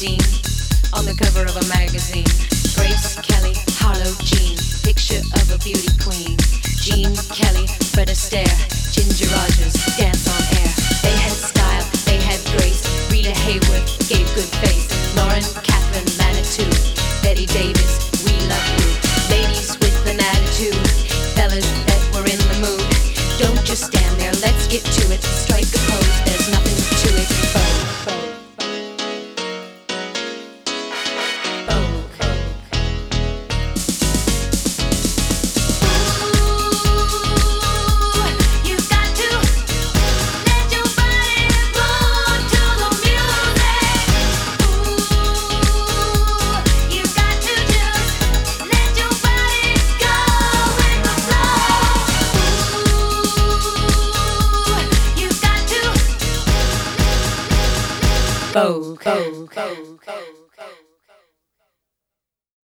Jean, on the cover of a magazine. Grace Kelly, Harlow Jean, picture of a beauty queen. Jean Kelly, Fred Astaire. Bo, Bo, Bo, Bo.